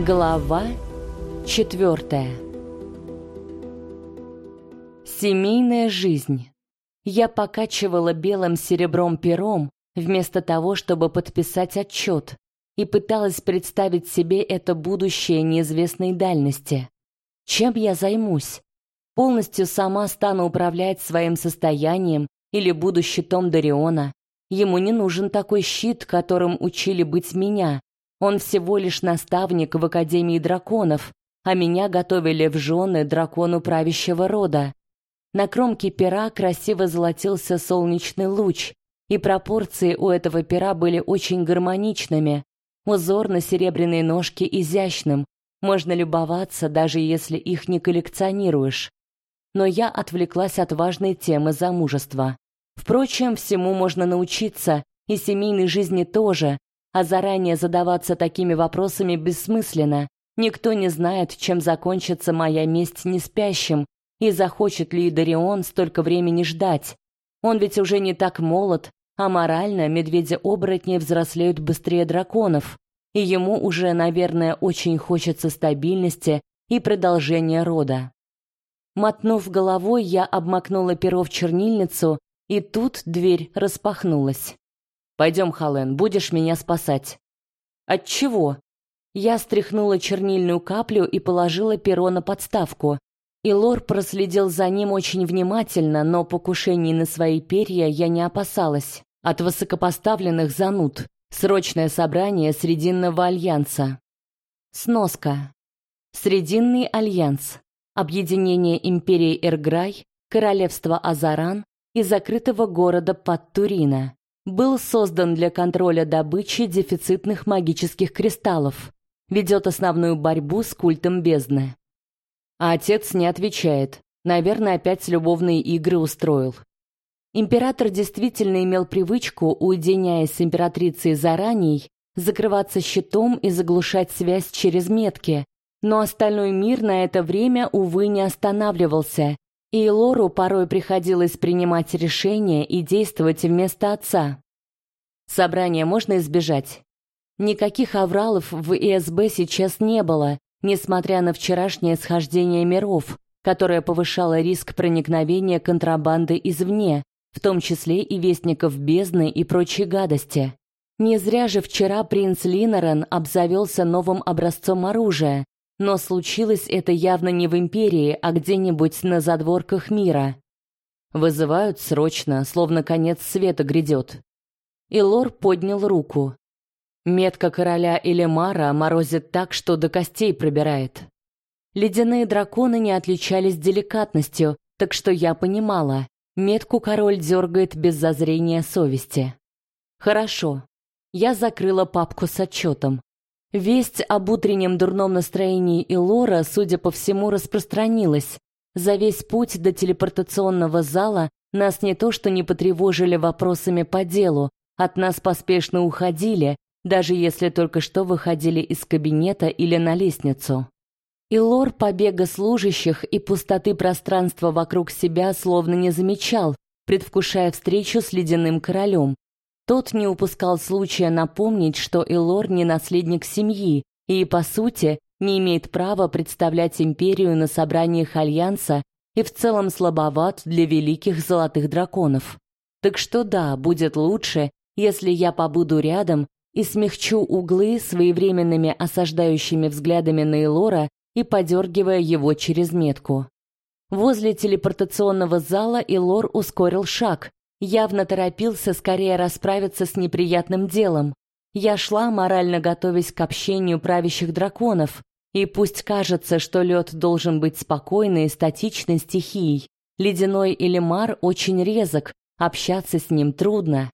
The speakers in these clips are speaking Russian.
Глава четвертая. Семейная жизнь. Я покачивала белым серебром пером вместо того, чтобы подписать отчет, и пыталась представить себе это будущее неизвестной дальности. Чем я займусь? Полностью сама стану управлять своим состоянием или буду щитом Дариона? Ему не нужен такой щит, которым учили быть меня, он всего лишь наставник в Академии драконов, а меня готовили в жены дракону правящего рода. На кромке пера красиво золотился солнечный луч, и пропорции у этого пера были очень гармоничными. Узор на серебряной ножке изящным, можно любоваться, даже если их не коллекционируешь. Но я отвлеклась от важной темы замужества. Впрочем, всему можно научиться, и семейной жизни тоже, а заранее задаваться такими вопросами бессмысленно. Никто не знает, чем закончится моя месть неспящим, и захочет ли Дарион столько времени ждать. Он ведь уже не так молод, а морально медведи-оборотни взрослеют быстрее драконов, и ему уже, наверное, очень хочется стабильности и продолжения рода. Мотнув головой, я обмакнула перо в чернильницу, и тут дверь распахнулась. Пойдем, Хален, будешь меня спасать. От чего? Я стряхнула чернильную каплю и положила перо на подставку. И Лор проследил за ним очень внимательно, но покушений на свои перья я не опасалась. От высокопоставленных зануд. Срочное собрание Срединного альянса. Сноска. Срединный альянс. Объединение империи Эрграй, королевства Азаран и закрытого города Подтурина был создан для контроля добычи дефицитных магических кристаллов. Ведет основную борьбу с культом бездны. А отец не отвечает. Наверное, опять любовные игры устроил. Император действительно имел привычку, уединяясь с императрицей заранее, закрываться щитом и заглушать связь через метки, но остальной мир на это время, увы, не останавливался, и Лору порой приходилось принимать решения и действовать вместо отца. Собрание можно избежать. Никаких авралов в ИСБ сейчас не было, несмотря на вчерашнее схождение миров, которое повышало риск проникновения контрабанды извне, в том числе и вестников бездны и прочей гадости. Не зря же вчера принц Линорен обзавелся новым образцом оружия, но случилось это явно не в Империи, а где-нибудь на задворках мира. Вызывают срочно, словно конец света грядет. И Лор поднял руку. Метка короля Элемара морозит так, что до костей пробирает. Ледяные драконы не отличались деликатностью, так что я понимала, метку король дергает без зазрения совести. Хорошо. Я закрыла папку с отчетом. Весть об утреннем дурном настроении Илора, судя по всему, распространилась. За весь путь до телепортационного зала нас не то что не потревожили вопросами по делу, от нас поспешно уходили, даже если только что выходили из кабинета или на лестницу. Илор побега служащих и пустоты пространства вокруг себя словно не замечал, предвкушая встречу с ледяным королем. Тот не упускал случая напомнить, что Илор не наследник семьи и, по сути, не имеет права представлять империю на собраниях Альянса и в целом слабоват для великих золотых драконов. Так что да, будет лучше, если я побуду рядом и смягчу углы своевременными осаждающими взглядами на Элора и подергивая его через метку. Возле телепортационного зала Илор ускорил шаг, явно торопился скорее расправиться с неприятным делом. Я шла, морально готовясь к общению правящих драконов, и пусть кажется, что лед должен быть спокойной и статичной стихией, ледяной или мар очень резок, общаться с ним трудно.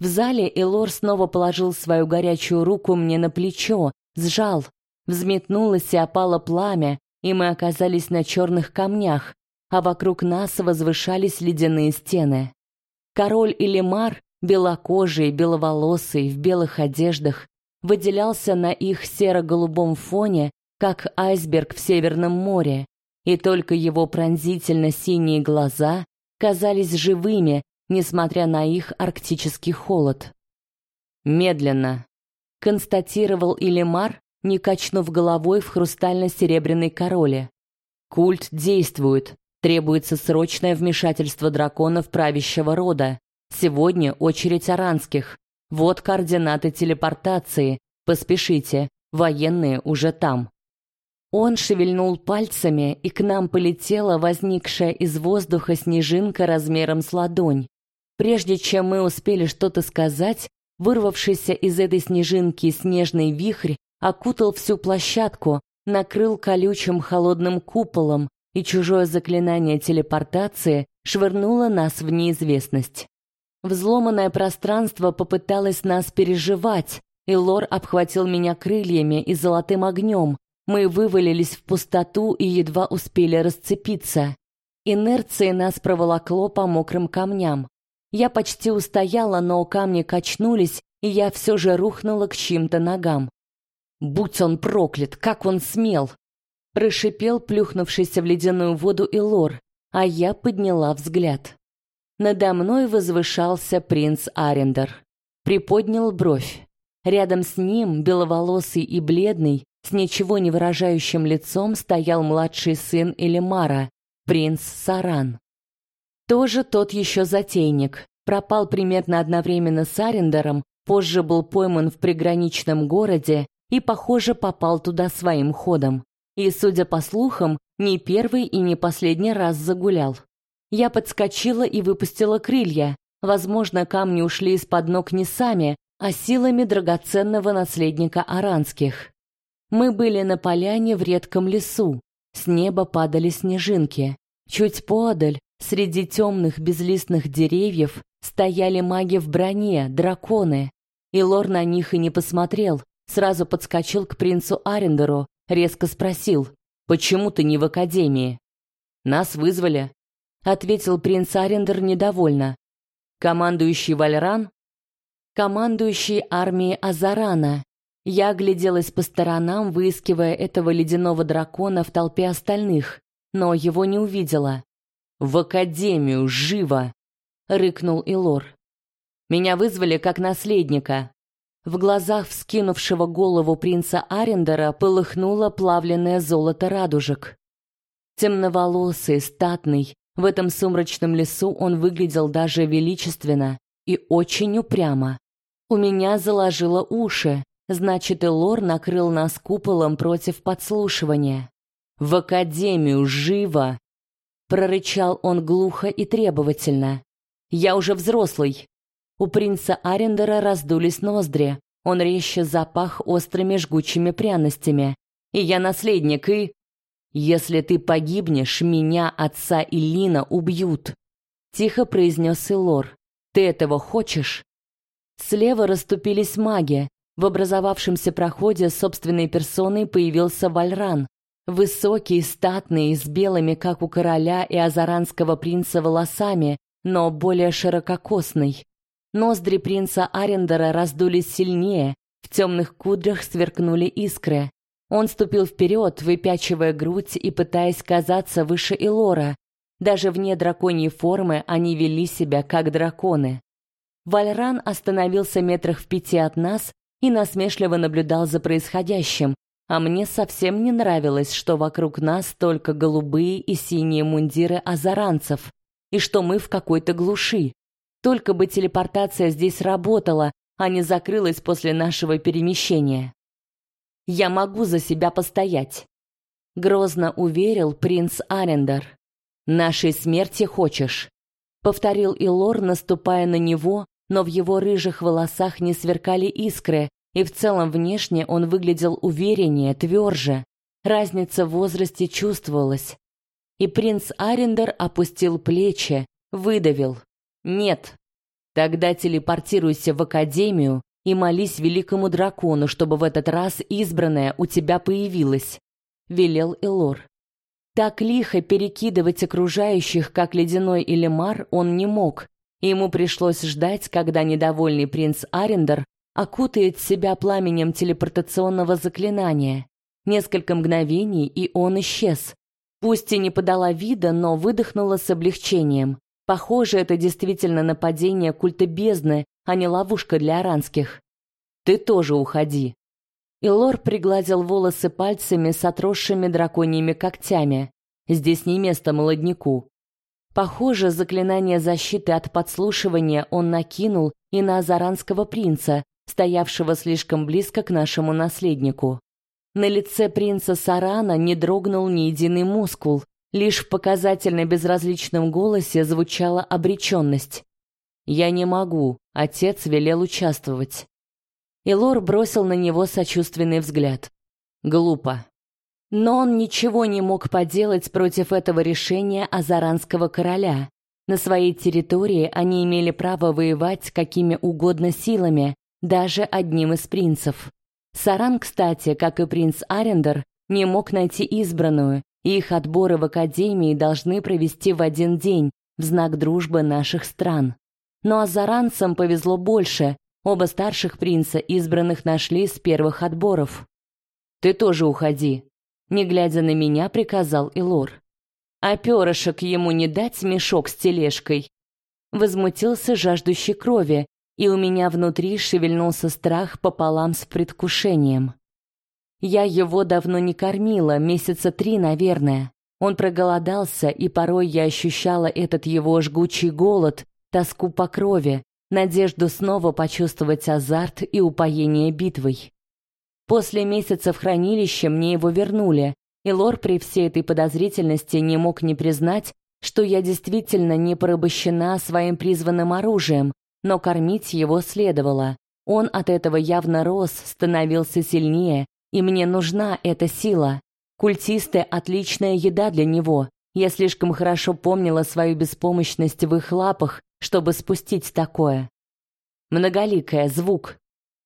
В зале Элор снова положил свою горячую руку мне на плечо, сжал. Взметнулось и опало пламя, и мы оказались на черных камнях, а вокруг нас возвышались ледяные стены. Король Илимар, белокожий, беловолосый, в белых одеждах, выделялся на их серо-голубом фоне, как айсберг в Северном море, и только его пронзительно-синие глаза казались живыми, несмотря на их арктический холод. Медленно, констатировал Илимар, не качнув головой в хрустально-серебряной короле. Культ действует. Требуется срочное вмешательство драконов правящего рода. Сегодня очередь аранских. Вот координаты телепортации. Поспешите, военные уже там. Он шевельнул пальцами, и к нам полетела возникшая из воздуха снежинка размером с ладонь. Прежде чем мы успели что-то сказать, вырвавшийся из этой снежинки снежный вихрь окутал всю площадку, накрыл колючим холодным куполом, и чужое заклинание телепортации швырнуло нас в неизвестность. Взломанное пространство попыталось нас переживать, и Лор обхватил меня крыльями и золотым огнем. Мы вывалились в пустоту и едва успели расцепиться. Инерцией нас проволокло по мокрым камням. Я почти устояла, но камни качнулись, и я все же рухнула к чьим-то ногам. «Будь он проклят! Как он смел!» Прошипел плюхнувшийся в ледяную воду Илор, а я подняла взгляд. Надо мной возвышался принц Арендер. Приподнял бровь. Рядом с ним, беловолосый и бледный, с ничего не выражающим лицом, стоял младший сын Элимара, принц Саран. Тоже тот еще затейник. Пропал примерно одновременно с Арендером, позже был пойман в приграничном городе и, похоже, попал туда своим ходом. И, судя по слухам, не первый и не последний раз загулял. Я подскочила и выпустила крылья. Возможно, камни ушли из-под ног не сами, а силами драгоценного наследника Аранских. Мы были на поляне в редком лесу. С неба падали снежинки. Чуть подаль, Среди темных безлистных деревьев стояли маги в броне, драконы. И Лор на них и не посмотрел, сразу подскочил к принцу Арендеру, резко спросил, «Почему ты не в академии?» «Нас вызвали», — ответил принц Арендер недовольно. «Командующий Вальран?» «Командующий армией Азарана». Я огляделась по сторонам, выискивая этого ледяного дракона в толпе остальных, но его не увидела. «В академию, живо!» — рыкнул Илор. «Меня вызвали как наследника». В глазах вскинувшего голову принца Арендера полыхнуло плавленное золото радужек. Темноволосый, статный, в этом сумрачном лесу он выглядел даже величественно и очень упрямо. У меня заложило уши, значит, Илор накрыл нас куполом против подслушивания. «В академию, живо!» прорычал он глухо и требовательно. Я уже взрослый. У принца Арендера раздулись ноздри. Он резче запах острыми жгучими пряностями. И я наследник, и если ты погибнешь, меня, отца и Лина убьют, тихо произнес Илор. Ты этого хочешь? Слева расступились маги. В образовавшемся проходе собственной персоной появился Вальран. Высокий, статный, с белыми, как у короля и азаранского принца, волосами, но более ширококосный. Ноздри принца Арендера раздулись сильнее, в темных кудрях сверкнули искры. Он ступил вперед, выпячивая грудь и пытаясь казаться выше Илора. Даже вне драконьей формы они вели себя как драконы. Вальран остановился метрах в пяти от нас и насмешливо наблюдал за происходящим, а мне совсем не нравилось, что вокруг нас только голубые и синие мундиры азаранцев, и что мы в какой-то глуши. Только бы телепортация здесь работала, а не закрылась после нашего перемещения. Я могу за себя постоять, грозно уверил принц Арендер. Нашей смерти хочешь? повторил Илор, наступая на него, но в его рыжих волосах не сверкали искры, и в целом внешне он выглядел увереннее, тверже. Разница в возрасте чувствовалась. И принц Арендер опустил плечи, выдавил: "Нет. Тогда телепортируйся в академию и молись великому дракону, чтобы в этот раз избранная у тебя появилась", велел Элор. Так лихо перекидывать окружающих, как ледяной Элемар, он не мог. Ему пришлось ждать, когда недовольный принц Арендер окутает себя пламенем телепортационного заклинания. Несколько мгновений, и он исчез. Пусть и не подала вида, но выдохнула с облегчением. Похоже, это действительно нападение культа бездны, а не ловушка для аранских. Ты тоже уходи. Илор пригладил волосы пальцами с отросшими драконьими когтями. Здесь не место молодняку. Похоже, заклинание защиты от подслушивания он накинул и на азаранского принца, стоявшего слишком близко к нашему наследнику. На лице принца Сарана не дрогнул ни единый мускул, лишь в показательно безразличном голосе звучала обреченность. «Я не могу», — отец велел участвовать. Илор бросил на него сочувственный взгляд. Глупо. Но он ничего не мог поделать против этого решения азаранского короля. На своей территории они имели право воевать какими угодно силами, даже одним из принцев. Саран, кстати, как и принц Арендер, не мог найти избранную, их отборы в академии должны провести в один день в знак дружбы наших стран. Но азаранцам повезло больше, Оба старших принца избранных нашли с первых отборов. Ты тоже уходи, не глядя на меня, приказал Илор. А перышек ему не дать мешок с тележкой. Возмутился жаждущий крови, и у меня внутри шевельнулся страх пополам с предвкушением. Я его давно не кормила, месяца три, наверное. Он проголодался, и порой я ощущала этот его жгучий голод, тоску по крови, надежду снова почувствовать азарт и упоение битвой. После месяца в хранилище мне его вернули, и Лор при всей этой подозрительности не мог не признать, что я действительно не порабощена своим призванным оружием, но кормить его следовало. Он от этого явно рос, становился сильнее, и мне нужна эта сила. Культисты — отличная еда для него. Я слишком хорошо помнила свою беспомощность в их лапах чтобы спустить такое. Многоликая, звук.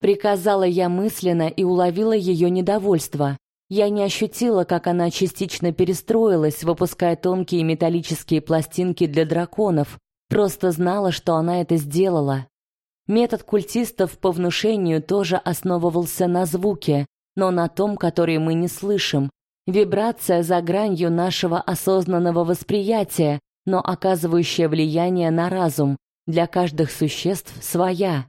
Приказала я мысленно и уловила ее недовольство. Я не ощутила, как она частично перестроилась, выпуская тонкие металлические пластинки для драконов, просто знала, что она это сделала. Метод культистов по внушению тоже основывался на звуке, но на том, который мы не слышим. Вибрация за гранью нашего осознанного восприятия, но оказывающая влияние на разум, для каждых существ своя.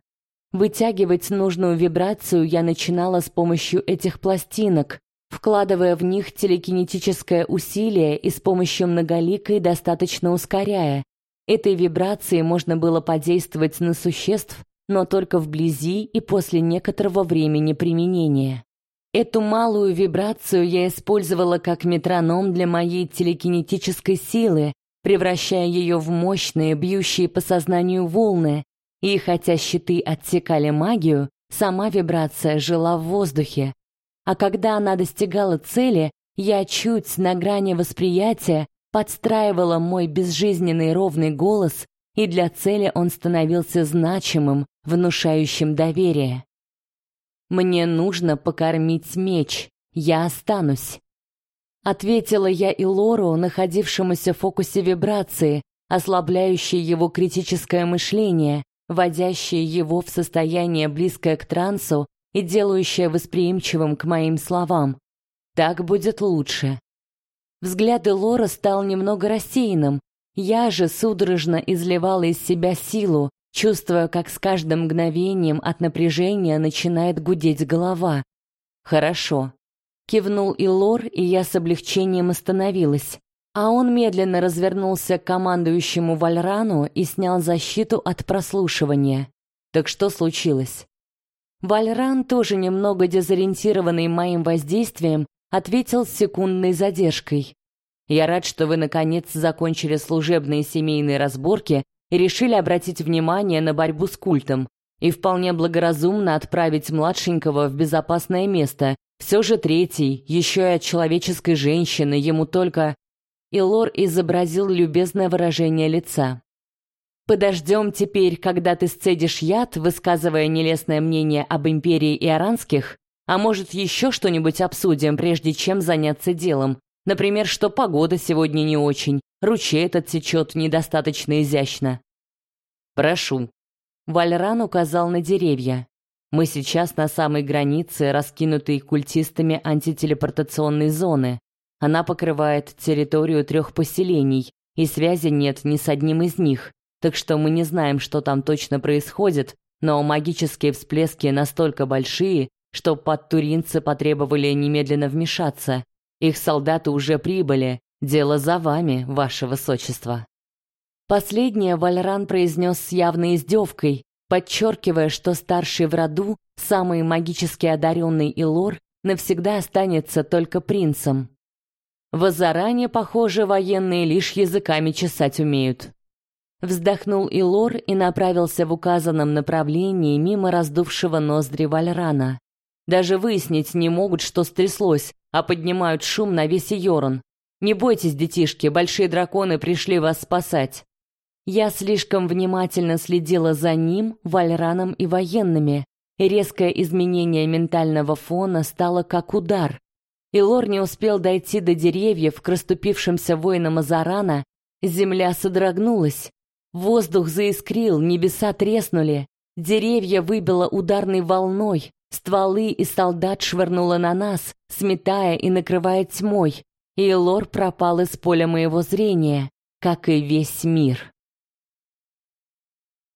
Вытягивать нужную вибрацию я начинала с помощью этих пластинок, вкладывая в них телекинетическое усилие и с помощью многоликой достаточно ускоряя. Этой вибрацией можно было подействовать на существ, но только вблизи и после некоторого времени применения. Эту малую вибрацию я использовала как метроном для моей телекинетической силы, превращая ее в мощные, бьющие по сознанию волны, и хотя щиты отсекали магию, сама вибрация жила в воздухе. А когда она достигала цели, я чуть на грани восприятия подстраивала мой безжизненный ровный голос, и для цели он становился значимым, внушающим доверие. Мне нужно покормить меч. Я останусь. Ответила я и Лору, находившемуся в фокусе вибрации, ослабляющей его критическое мышление, вводящее его в состояние близкое к трансу и делающее восприимчивым к моим словам. Так будет лучше. Взгляд Лора стал немного рассеянным. Я же судорожно изливала из себя силу, чувствуя, как с каждым мгновением от напряжения начинает гудеть голова. Хорошо. Кивнул Илор, и я с облегчением остановилась. А он медленно развернулся к командующему Вальрану и снял защиту от прослушивания. Так что случилось? Вальран, тоже немного дезориентированный моим воздействием, ответил с секундной задержкой. «Я рад, что вы, наконец, закончили служебные семейные разборки и решили обратить внимание на борьбу с культом, и вполне благоразумно отправить младшенького в безопасное место, все же третий, еще и от человеческой женщины, ему только... И Лор изобразил любезное выражение лица. «Подождем теперь, когда ты сцедишь яд, высказывая нелестное мнение об империи иоранских, а может, еще что-нибудь обсудим, прежде чем заняться делом. Например, что погода сегодня не очень, ручей этот течет недостаточно изящно». «Прошу». Вальран указал на деревья. Мы сейчас на самой границе раскинутой культистами антителепортационной зоны. Она покрывает территорию трех поселений, и связи нет ни с одним из них, так что мы не знаем, что там точно происходит, но магические всплески настолько большие, что подтуринцы потребовали немедленно вмешаться. Их солдаты уже прибыли. Дело за вами, ваше высочество. Последнее Вальран произнес с явной издевкой, подчеркивая, что старший в роду, самый магически одаренный Илор, навсегда останется только принцем. В Азаране, похоже, военные лишь языками чесать умеют. Вздохнул Илор и направился в указанном направлении мимо раздувшего ноздри Вальрана. Даже выяснить не могут, что стряслось, а поднимают шум на весь Йорон. Не бойтесь, детишки, большие драконы пришли вас спасать. Я слишком внимательно следила за ним, Вальраном и военными. И резкое изменение ментального фона стало как удар. Илор не успел дойти до деревьев к расступившимся воинам Азарана, земля содрогнулась. Воздух заискрил, небеса треснули, деревья выбило ударной волной, стволы и солдат швырнуло на нас, сметая и накрывая тьмой, и Лор пропал из поля моего зрения, как и весь мир.